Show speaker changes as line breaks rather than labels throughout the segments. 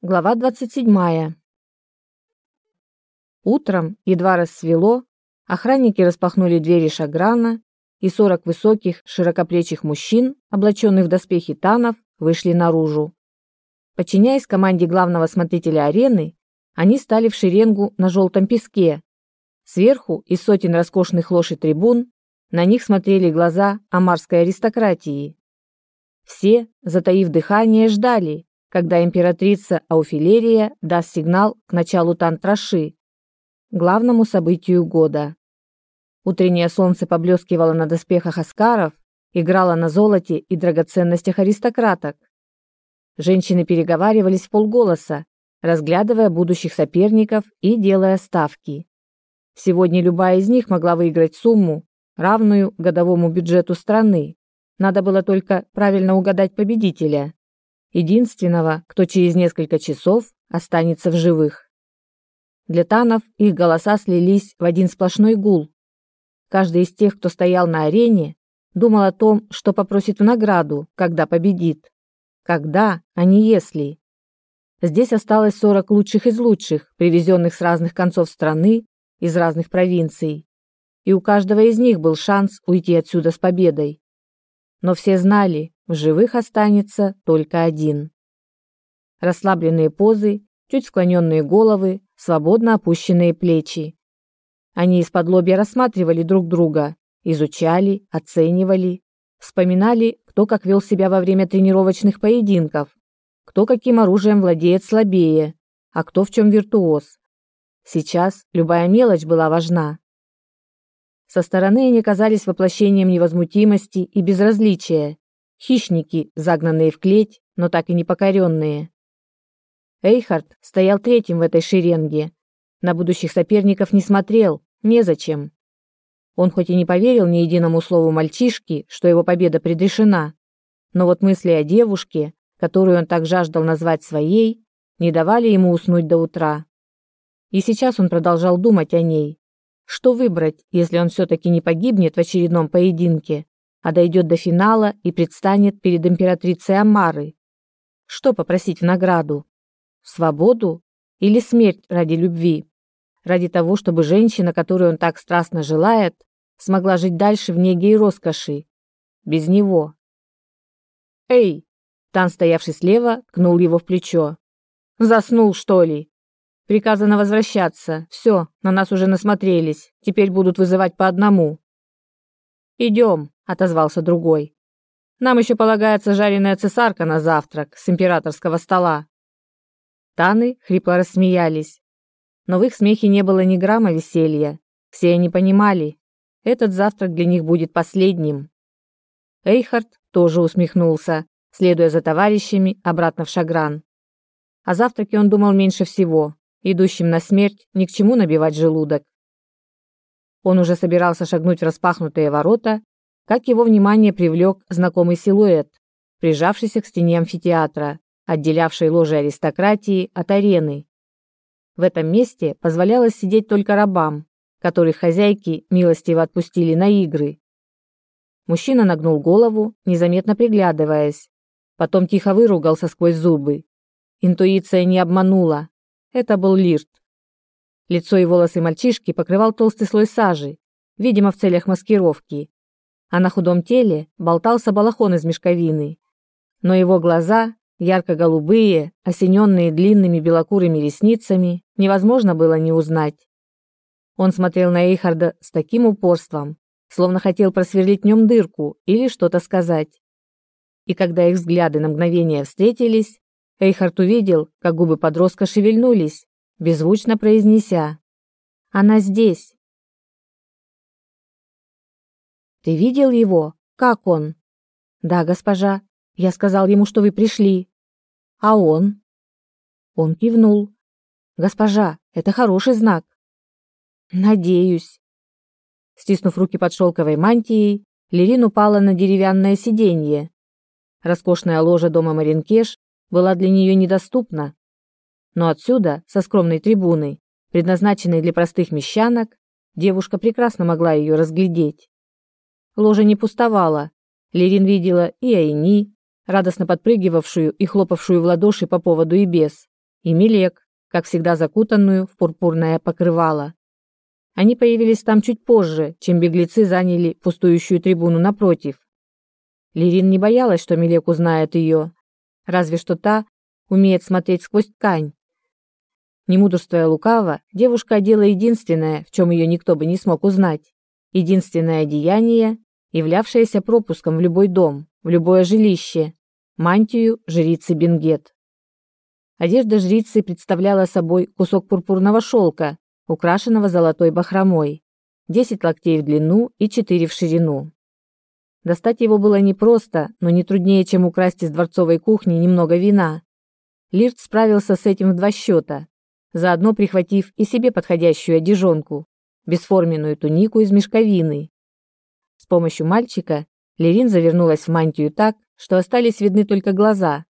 Глава 27. Утром, едва рассвело, охранники распахнули двери шаграна, и сорок высоких, широкоплечих мужчин, облаченных в доспехи танов, вышли наружу. Подчиняясь команде главного смотрителя арены, они стали в шеренгу на желтом песке. Сверху, из сотен роскошных лож и трибун, на них смотрели глаза амарской аристократии. Все, затаив дыхание, ждали, когда императрица Ауфилерия даст сигнал к началу тантраши, главному событию года. Утреннее солнце поблескивало на доспехах аскаров, играло на золоте и драгоценностях аристократок. Женщины переговаривались в полголоса, разглядывая будущих соперников и делая ставки. Сегодня любая из них могла выиграть сумму, равную годовому бюджету страны. Надо было только правильно угадать победителя единственного, кто через несколько часов останется в живых. Для танов их голоса слились в один сплошной гул. Каждый из тех, кто стоял на арене, думал о том, что попросит в награду, когда победит. Когда, а не если. Здесь осталось 40 лучших из лучших, привезенных с разных концов страны, из разных провинций. И у каждого из них был шанс уйти отсюда с победой. Но все знали, в живых останется только один. Расслабленные позы, чуть склоненные головы, свободно опущенные плечи. Они из-под лобья рассматривали друг друга, изучали, оценивали, вспоминали, кто как вел себя во время тренировочных поединков, кто каким оружием владеет слабее, а кто в чем виртуоз. Сейчас любая мелочь была важна. Со стороны они казались воплощением невозмутимости и безразличия, хищники, загнанные в клеть, но так и не покоренные. Эйхард стоял третьим в этой шеренге. На будущих соперников не смотрел, незачем. Он хоть и не поверил ни единому слову мальчишки, что его победа предрешена, но вот мысли о девушке, которую он так жаждал назвать своей, не давали ему уснуть до утра. И сейчас он продолжал думать о ней. Что выбрать, если он все-таки не погибнет в очередном поединке, а дойдет до финала и предстанет перед императрицей Амары. Что попросить в награду? Свободу или смерть ради любви? Ради того, чтобы женщина, которую он так страстно желает, смогла жить дальше в неге и роскоши. Без него. «Эй!» Тан, стоявший слева, ткнул его в плечо. «Заснул, что ли?» «Приказано возвращаться. Все, на нас уже насмотрелись. Теперь будут вызывать по одному». «Идем», отозвался другой. Нам еще полагается жареная цесарка на завтрак с императорского стола. Таны хрипло рассмеялись. Но в их смехе не было ни грамма веселья. Все они понимали, этот завтрак для них будет последним. Эйхард тоже усмехнулся, следуя за товарищами обратно в Шагран. О завтраке он думал меньше всего. Идущим на смерть ни к чему набивать желудок. Он уже собирался шагнуть в распахнутые ворота, как его внимание привлек знакомый силуэт, прижавшийся к стене амфитеатра, отделявшей ложе аристократии от арены. В этом месте позволялось сидеть только рабам, которых хозяйки милостиво отпустили на игры. Мужчина нагнул голову, незаметно приглядываясь, потом тихо выругался сквозь зубы. Интуиция не обманула. Это был Лирт. Лицо и волосы мальчишки покрывал толстый слой сажи, видимо, в целях маскировки, а на худом теле болтался балахон из мешковины. Но его глаза, ярко-голубые, осененные длинными белокурыми ресницами, невозможно было не узнать. Он смотрел на Эйхарда с таким упорством, словно хотел просверлить в нем дырку или что-то сказать. И когда их взгляды на мгновение встретились, Эйхард увидел, как губы подростка шевельнулись, беззвучно произнеся «Она здесь». Ты видел его? Как он? Да, госпожа. Я сказал ему, что вы пришли. А он? Он кивнул. Госпожа, это хороший знак. Надеюсь. Стиснув руки под шелковой мантией, Лерин упала на деревянное сиденье. Роскошная ложа дома Маринкеш была для нее недоступна. Но отсюда, со скромной трибуны, предназначенной для простых мещанок, девушка прекрасно могла ее разглядеть. Ложа не пустовала. Лерин видела и Айни, радостно подпрыгивавшую и хлопавшую в ладоши по поводу и без, и Милек, как всегда закутанную в пурпурное покрывало. Они появились там чуть позже, чем беглецы заняли пустующую трибуну напротив. Лирин не боялась, что Милек узнает ее, разве что та умеет смотреть сквозь ткань. Не мудрствуя лукаво, девушка одела единственное, в чем ее никто бы не смог узнать, единственное одеяние, являвшееся пропуском в любой дом, в любое жилище, мантию жрицы Бенгет. Одежда жрицы представляла собой кусок пурпурного шелка, украшенного золотой бахромой, 10 локтей в длину и 4 в ширину. Достать его было непросто, но не труднее, чем украсть из дворцовой кухни немного вина. Лирт справился с этим в два счета, заодно прихватив и себе подходящую одежонку, бесформенную тунику из мешковины. Помощью мальчика Лерин завернулась в мантию так, что остались видны только глаза.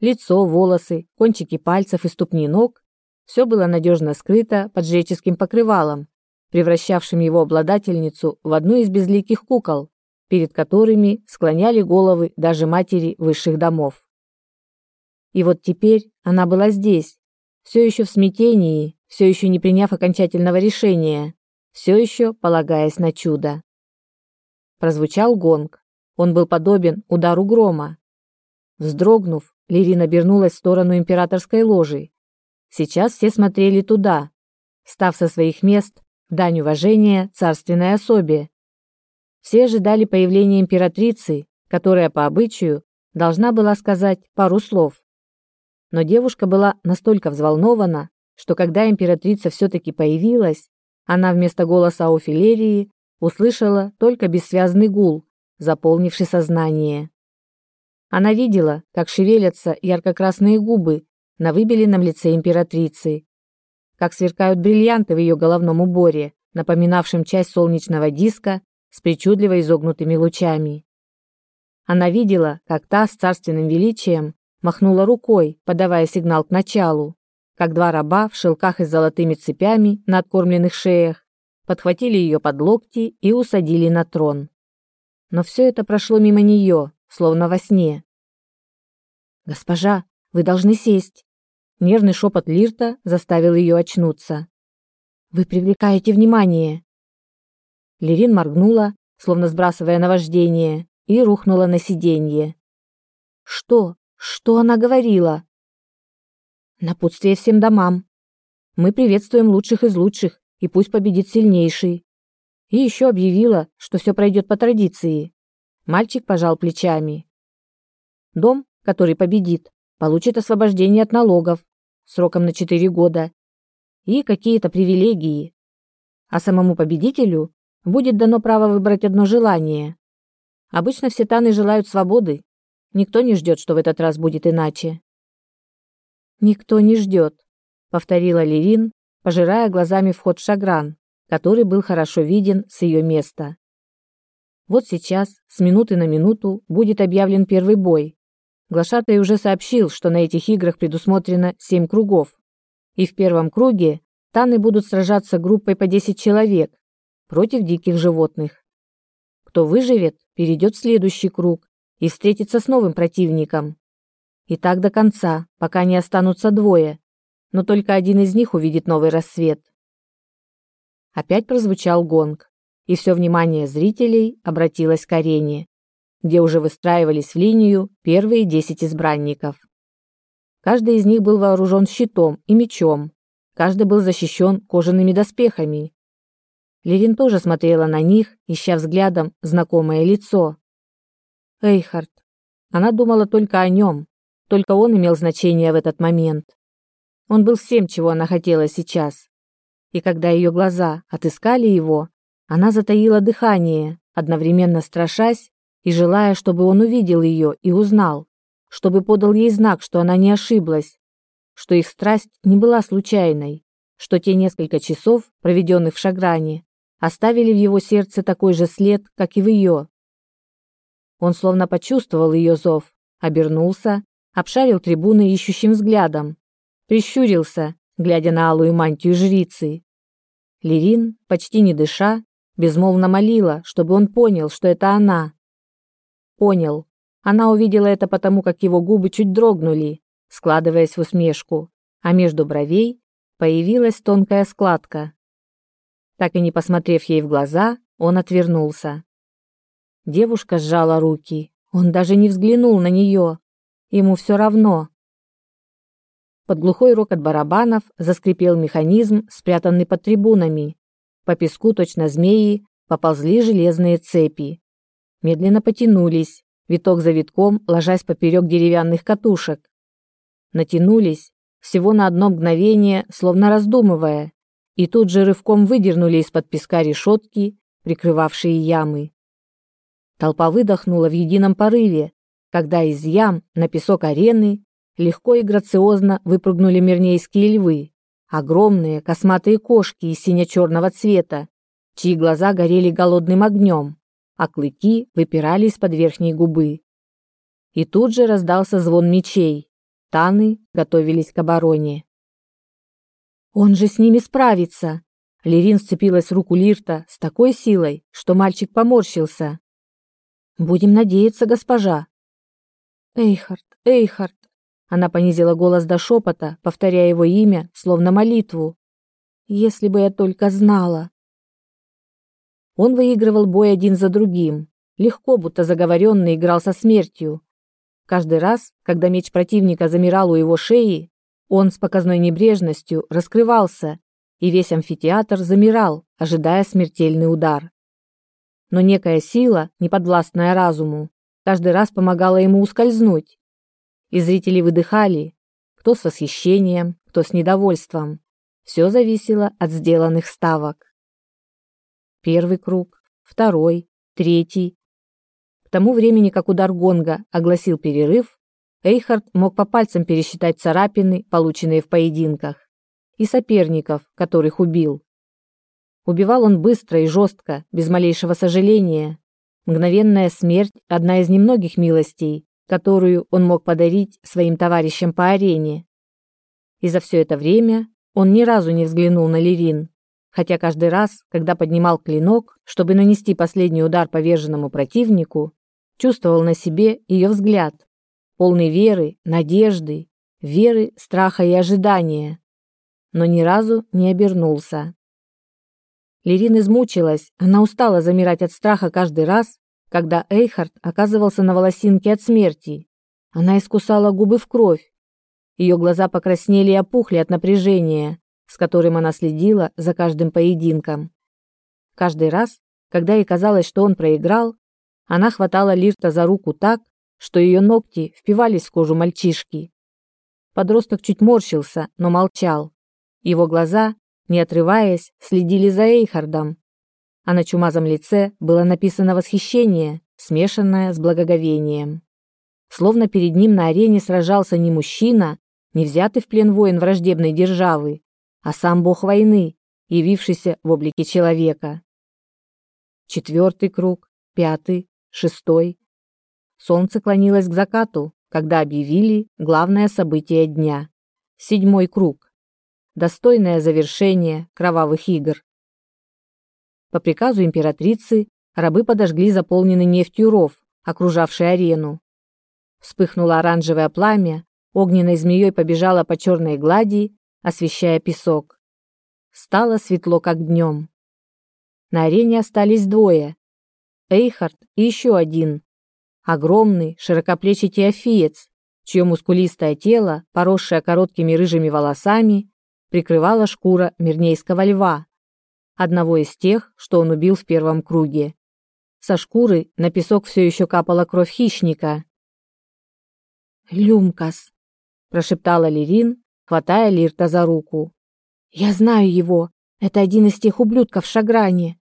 Лицо, волосы, кончики пальцев и ступни ног – все было надежно скрыто под жреческим покрывалом, превращавшим его обладательницу в одну из безликих кукол, перед которыми склоняли головы даже матери высших домов. И вот теперь она была здесь, все еще в смятении, все еще не приняв окончательного решения, все еще полагаясь на чудо. Прозвучал гонг. Он был подобен удару грома. Вздрогнув, Лирин обернулась в сторону императорской ложи. Сейчас все смотрели туда, став со своих мест в дань уважения царственной особе, все ожидали появления императрицы, которая по обычаю должна была сказать пару слов. Но девушка была настолько взволнована, что когда императрица все-таки появилась, она вместо голоса Офилерии услышала только бессвязный гул, заполнивший сознание. Она видела, как шевелятся ярко-красные губы на выбеленном лице императрицы, как сверкают бриллианты в ее головном уборе, напоминавшем часть солнечного диска с причудливо изогнутыми лучами. Она видела, как та с царственным величием махнула рукой, подавая сигнал к началу, как два раба в шелках и золотыми цепями на откормленных шеях подхватили ее под локти и усадили на трон. Но все это прошло мимо нее, словно во сне. «Госпожа, вы должны сесть!» Нервный шепот Лирта заставил ее очнуться. «Вы привлекаете внимание!» Лерин моргнула, словно сбрасывая наваждение, и рухнула на сиденье. Что? Что она говорила? Напутствие всем домам. Мы приветствуем лучших из лучших, и пусть победит сильнейший. И еще объявила, что все пройдет по традиции. Мальчик пожал плечами. Дом, который победит, получит освобождение от налогов сроком на четыре года и какие-то привилегии. А самому победителю будет дано право выбрать одно желание. Обычно все таны желают свободы. Никто не ждет, что в этот раз будет иначе. Никто не ждет, повторила Лерин, пожирая глазами вход в шагран, который был хорошо виден с ее места. Вот сейчас, с минуты на минуту, будет объявлен первый бой. Глашатай уже сообщил, что на этих играх предусмотрено семь кругов. И в первом круге таны будут сражаться группой по 10 человек, против диких животных. Кто выживет, перейдет в следующий круг и встретится с новым противником. И так до конца, пока не останутся двое, но только один из них увидит новый рассвет. Опять прозвучал гонг, и все внимание зрителей обратилось к арене, где уже выстраивались в линию первые десять избранников. Каждый из них был вооружен щитом и мечом, каждый был защищен кожаными доспехами, Левин тоже смотрела на них, ища взглядом знакомое лицо. Эйхард. Она думала только о нем, только он имел значение в этот момент. Он был всем, чего она хотела сейчас. И когда ее глаза отыскали его, она затаила дыхание, одновременно страшась и желая, чтобы он увидел ее и узнал, чтобы подал ей знак, что она не ошиблась, что их страсть не была случайной, что те несколько часов, проведенных в Шагране, оставили в его сердце такой же след, как и в ее. Он словно почувствовал ее зов, обернулся, обшарил трибуны ищущим взглядом, прищурился, глядя на алую мантию жрицы. Лирин, почти не дыша, безмолвно молила, чтобы он понял, что это она. Понял. Она увидела это потому, как его губы чуть дрогнули, складываясь в усмешку, а между бровей появилась тонкая складка. Так и не посмотрев ей в глаза, он отвернулся. Девушка сжала руки. Он даже не взглянул на нее. Ему все равно. Под глухой рокот барабанов заскрипел механизм, спрятанный под трибунами. По песку точно змеи поползли железные цепи. Медленно потянулись, виток за витком ложась поперек деревянных катушек. Натянулись всего на одно мгновение, словно раздумывая, и тут же рывком выдернули из-под песка решетки, прикрывавшие ямы. Толпа выдохнула в едином порыве, когда из ям на песок арены легко и грациозно выпрыгнули мирнейские львы, огромные косматые кошки из сине-черного цвета, чьи глаза горели голодным огнем, а клыки выпирали из-под верхней губы. И тут же раздался звон мечей. Таны готовились к обороне. Он же с ними справится. Лерин вцепилась в руку Лирта с такой силой, что мальчик поморщился. Будем надеяться, госпожа. Эйхард, Эйхард. Она понизила голос до шепота, повторяя его имя, словно молитву. Если бы я только знала. Он выигрывал бой один за другим, легко, будто заговоренный играл со смертью. Каждый раз, когда меч противника замирал у его шеи, он с показной небрежностью раскрывался, и весь амфитеатр замирал, ожидая смертельный удар. Но некая сила, неподвластная разуму, каждый раз помогала ему ускользнуть. И зрители выдыхали, кто с восхищением, кто с недовольством. Все зависело от сделанных ставок. Первый круг, второй, третий. К тому времени, как удар гонга огласил перерыв, Эйхард мог по пальцам пересчитать царапины, полученные в поединках, и соперников, которых убил. Убивал он быстро и жестко, без малейшего сожаления. Мгновенная смерть – одна из немногих милостей, которую он мог подарить своим товарищам по арене. И за все это время он ни разу не взглянул на Лерин, хотя каждый раз, когда поднимал клинок, чтобы нанести последний удар поверженному противнику, чувствовал на себе ее взгляд, полный веры, надежды, веры, страха и ожидания, но ни разу не обернулся. Лерин измучилась, она устала замирать от страха каждый раз, когда Эйхард оказывался на волосинке от смерти. Она искусала губы в кровь. Ее глаза покраснели и опухли от напряжения, с которым она следила за каждым поединком. Каждый раз, когда ей казалось, что он проиграл, она хватала Лирта за руку так, что ее ногти впивались в кожу мальчишки. Подросток чуть морщился, но молчал. Его глаза, не отрываясь, следили за Эйхардом, а на чумазом лице было написано восхищение, смешанное с благоговением. Словно перед ним на арене сражался не мужчина, не взятый в плен воин враждебной державы, а сам бог войны, явившийся в облике человека. Четвертый круг, пятый, шестой. Солнце клонилось к закату, когда объявили главное событие дня. Седьмой круг. Достойное завершение кровавых игр. По приказу императрицы рабы подожгли заполненный нефтью ров, окружавший арену. Вспыхнуло оранжевое пламя, огненной змеей побежало по черной глади освещая песок. Стало светло, как днем. На арене остались двое. Эйхард и еще один. Огромный, широкоплечий теофиец, чье мускулистое тело, поросшее короткими рыжими волосами, прикрывала шкура мирнейского льва, одного из тех, что он убил в первом круге. Со шкуры на песок все еще капала кровь хищника. «Люмкас», – прошептала Лерин, хватая Лирта за руку. «Я знаю его. Это один из тех ублюдков в Шагране».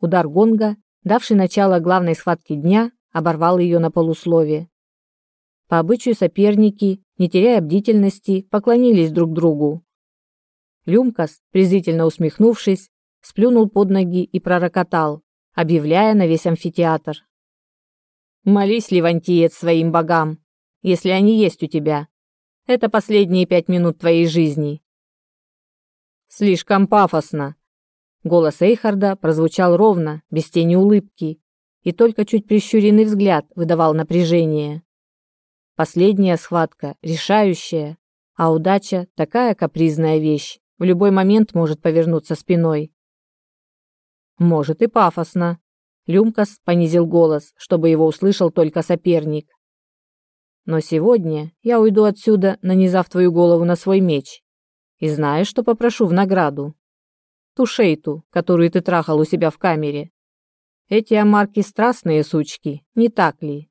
Удар гонга, давший начало главной схватке дня, оборвал ее на полуслове. По обычаю соперники, не теряя бдительности, поклонились друг другу. Люмкас, презрительно усмехнувшись, сплюнул под ноги и пророкотал, объявляя на весь амфитеатр. «Молись, Левантиец, своим богам, если они есть у тебя, это последние пять минут твоей жизни. Слишком пафосно. Голос Эйхарда прозвучал ровно, без тени улыбки, и только чуть прищуренный взгляд выдавал напряжение. Последняя схватка, решающая, А удача – такая капризная вещь, в любой момент может повернуться спиной. Может и пафосно. Люмкас понизил голос, чтобы его услышал только соперник. Но сегодня я уйду отсюда, нанизав твою голову на свой меч. И знаешь, что попрошу в награду? Ту шейту, которую ты трахал у себя в камере. Эти амарки страстные сучки, не так ли?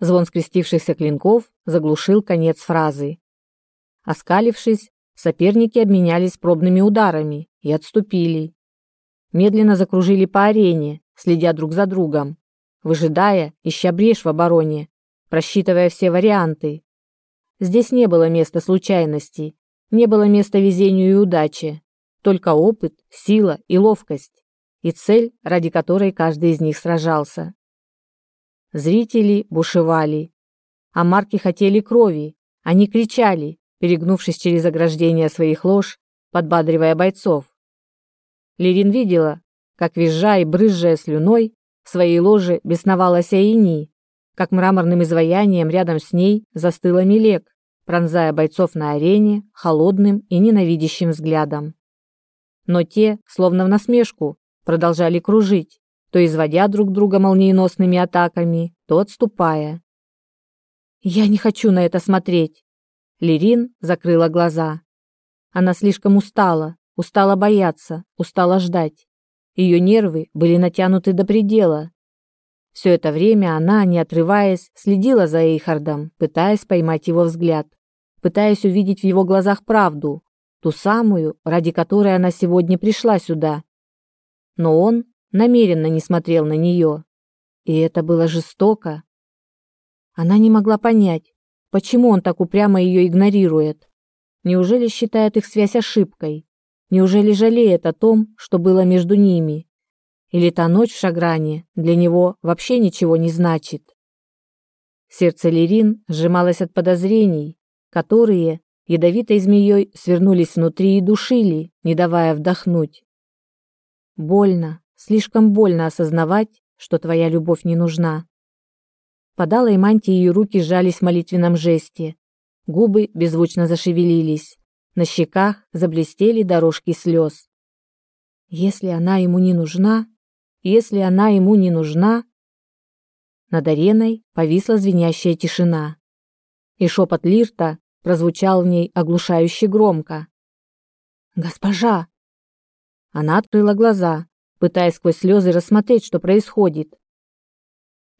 Звон скрестившихся клинков заглушил конец фразы. Оскалившись, соперники обменялись пробными ударами и отступили. Медленно закружили по арене, следя друг за другом, выжидая, ища брешь в обороне, просчитывая все варианты. Здесь не было места случайности, не было места везению и удаче, только опыт, сила и ловкость, и цель, ради которой каждый из них сражался. Зрители бушевали. А марки хотели крови. Они кричали, перегнувшись через ограждение своих лож, подбадривая бойцов. Лерин видела, как визжа и брызжая слюной, в своей ложе бесновалась Аини, как мраморным изваянием рядом с ней застыла Милек, пронзая бойцов на арене холодным и ненавидящим взглядом. Но те, словно в насмешку, продолжали кружить, то изводя друг друга молниеносными атаками, то отступая. «Я не хочу на это смотреть!» Лерин закрыла глаза. Она слишком устала, устала бояться, устала ждать. Ее нервы были натянуты до предела. Все это время она, не отрываясь, следила за Эйхардом, пытаясь поймать его взгляд, пытаясь увидеть в его глазах правду, ту самую, ради которой она сегодня пришла сюда. Но он намеренно не смотрел на нее. И это было жестоко. Она не могла понять, почему он так упрямо ее игнорирует. Неужели считает их связь ошибкой? Неужели жалеет о том, что было между ними? Или та ночь в Шагране для него вообще ничего не значит? Сердце Лерин сжималось от подозрений, которые ядовитой змеей свернулись внутри и душили, не давая вдохнуть. Больно, Слишком больно осознавать, что твоя любовь не нужна. Подала и мантии ее руки сжались в молитвенном жесте. Губы беззвучно зашевелились. На щеках заблестели дорожки слез. Если она ему не нужна, если она ему не нужна... Над ареной повисла звенящая тишина. И шепот Лирта прозвучал в ней оглушающе громко. «Госпожа!» Она открыла глаза, пытаясь сквозь слезы рассмотреть, что происходит.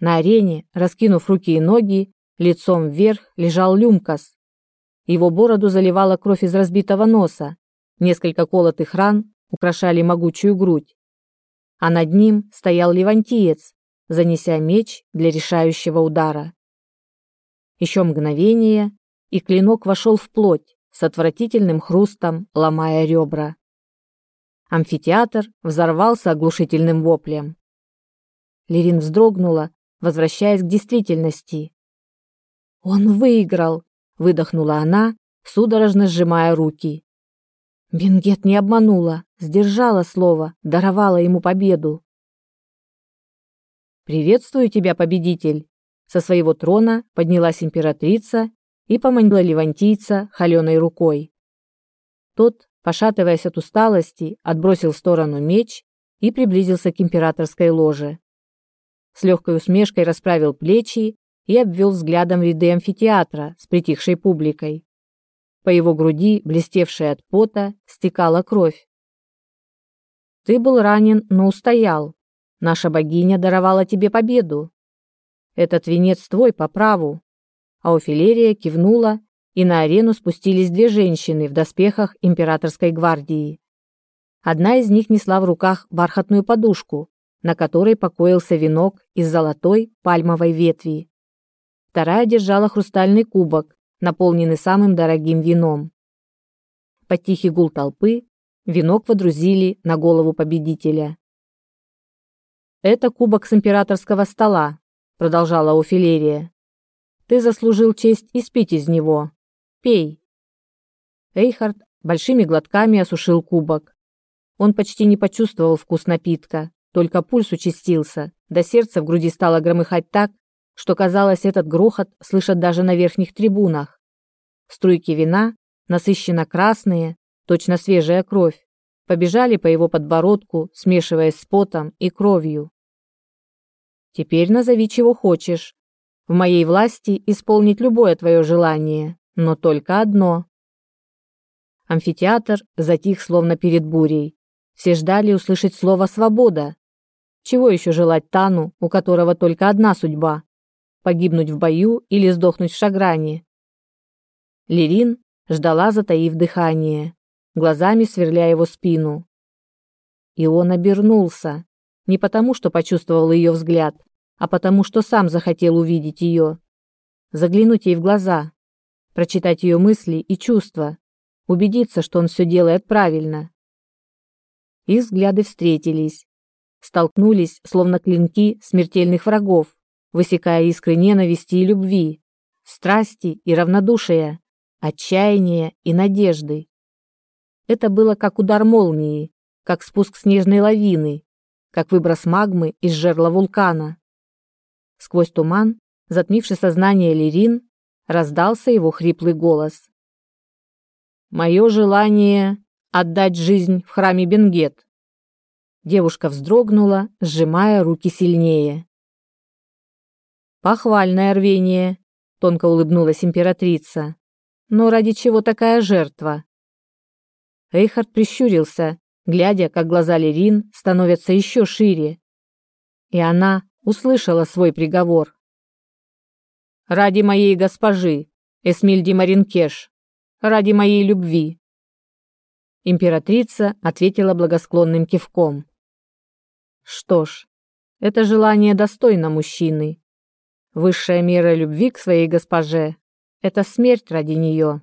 На арене, раскинув руки и ноги, лицом вверх лежал Люмкас. Его бороду заливала кровь из разбитого носа, несколько колотых ран украшали могучую грудь. А над ним стоял левантиец, занеся меч для решающего удара. Еще мгновение, и клинок вошел в плоть, с отвратительным хрустом ломая ребра. Амфитеатр взорвался оглушительным воплем. Лерин вздрогнула, возвращаясь к действительности. «Он выиграл!» — выдохнула она, судорожно сжимая руки. Бенгет не обманула, сдержала слово, даровала ему победу. «Приветствую тебя, победитель!» Со своего трона поднялась императрица и поманила левантийца холеной рукой. Тот пошатываясь от усталости, отбросил в сторону меч и приблизился к императорской ложе. С легкой усмешкой расправил плечи и обвел взглядом ряды амфитеатра с притихшей публикой. По его груди, блестевшей от пота, стекала кровь. «Ты был ранен, но устоял. Наша богиня даровала тебе победу. Этот венец твой по праву». А Офелерия кивнула и на арену спустились две женщины в доспехах императорской гвардии. Одна из них несла в руках бархатную подушку, на которой покоился венок из золотой пальмовой ветви. Вторая держала хрустальный кубок, наполненный самым дорогим вином. Под тихий гул толпы венок водрузили на голову победителя. «Это кубок с императорского стола», — продолжала Офелерия. «Ты заслужил честь испить из него. Пей. Эйхард большими глотками осушил кубок. Он почти не почувствовал вкус напитка, только пульс участился, до сердца в груди стало громыхать так, что казалось, этот грохот слышат даже на верхних трибунах. Струйки вина, насыщенно красные, точно свежая кровь, побежали по его подбородку, смешиваясь с потом и кровью. Теперь назови, чего хочешь. В моей власти исполнить любое твое желание, но только одно. Амфитеатр затих, словно перед бурей. Все ждали услышать слово «свобода». Чего еще желать Тану, у которого только одна судьба – погибнуть в бою или сдохнуть в шагране? Лерин ждала, затаив дыхание, глазами сверляя его спину. И он обернулся, не потому, что почувствовал ее взгляд, а потому, что сам захотел увидеть ее, заглянуть ей в глаза, прочитать ее мысли и чувства, убедиться, что он все делает правильно. Их взгляды встретились, столкнулись, словно клинки смертельных врагов, высекая искры ненависти и любви, страсти и равнодушия отчаяния и надежды. Это было как удар молнии, как спуск снежной лавины, как выброс магмы из жерла вулкана. Сквозь туман, затмивший сознание Лерин, раздался его хриплый голос. «Мое желание — отдать жизнь в храме Бенгет». Девушка вздрогнула, сжимая руки сильнее. «Похвальное рвение», — тонко улыбнулась императрица. Но ради чего такая жертва? Эйхард прищурился, глядя, как глаза Лерин становятся еще шире. И она услышала свой приговор. «Ради моей госпожи, Эсмильди Маринкеш, ради моей любви». Императрица ответила благосклонным кивком. «Что ж, это желание достойно мужчины. Высшая мера любви к своей госпоже это смерть ради нее.